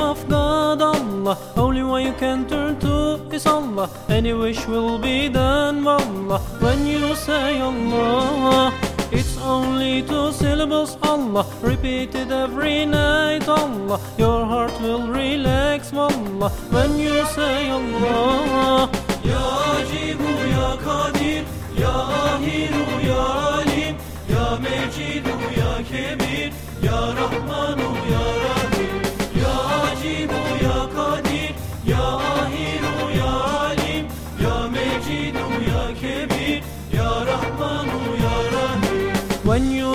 of God, Allah. Only one you can turn to is Allah. Any wish will be done, Allah. When you say Allah, it's only two syllables, Allah. Repeated every night, Allah. Your heart will relax, Allah. When you say Allah, Ya Acibu, Ya Kadir, Ya Ahiru, Ya Alim, Ya Mecidu, Ya Kebir, Ya Rahmanu, Ya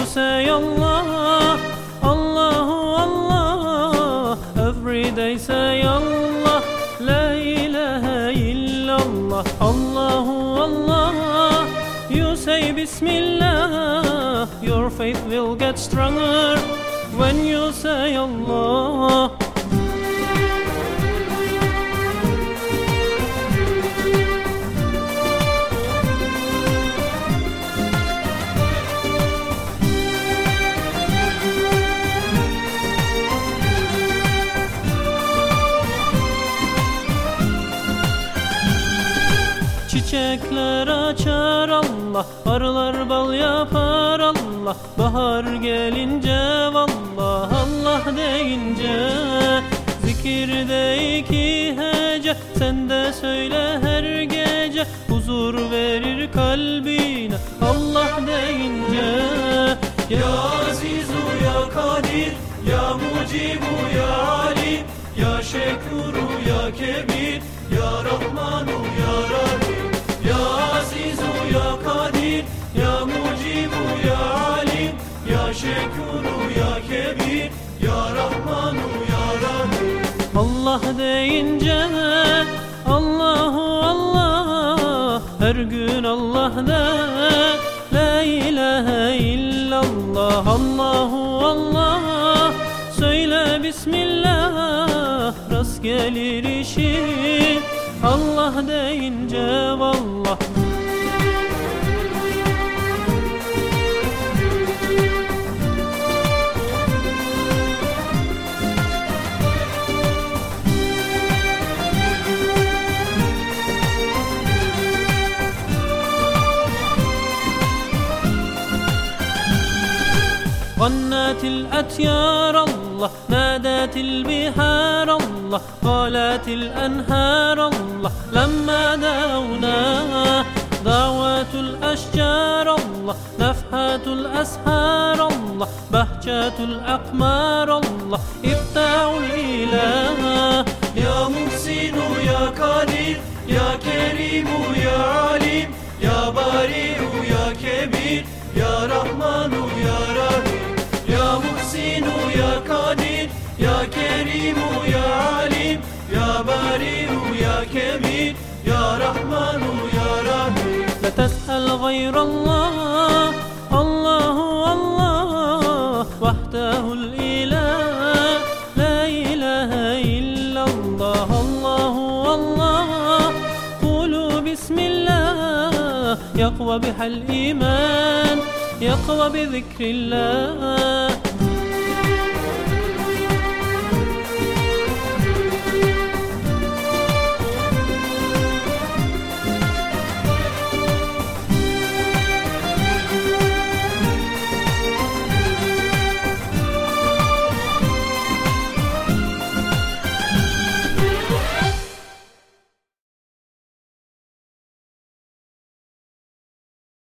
say Allah, Allahu Allah, every day say Allah, La ilaha illallah, Allahu Allah. You say Bismillah, your faith will get stronger when you say Allah. Çiçekler açar Allah Arılar bal yapar Allah Bahar gelince vallah Allah deyince Zikirde iki hece Sen de söyle her gece Huzur verir kalbine Allah deyince. Ya Azizu ya Kadir Ya Mucibu ya Ali Ya Şekuru Allah deyince Allahu Allah. Her gün Allah de La ilahe illallah. Allahu Allah. Söyle Bismillah. Rast gelir işin Allah deyince vallah غنت الأتيار الله نادت البحار الله قالت الأنهار الله. لما دعونا دعوات الأشجار الله نفحات الأسهار الله بهجة الأقمار الله. بريء يا كبير يا رحمن يا رحيم. لا تسأل غير الله الله الله وحده الإله. لا إله إلا الله الله الله. قولوا بسم الله يقوى بها الإيمان يقوى بذكر الله.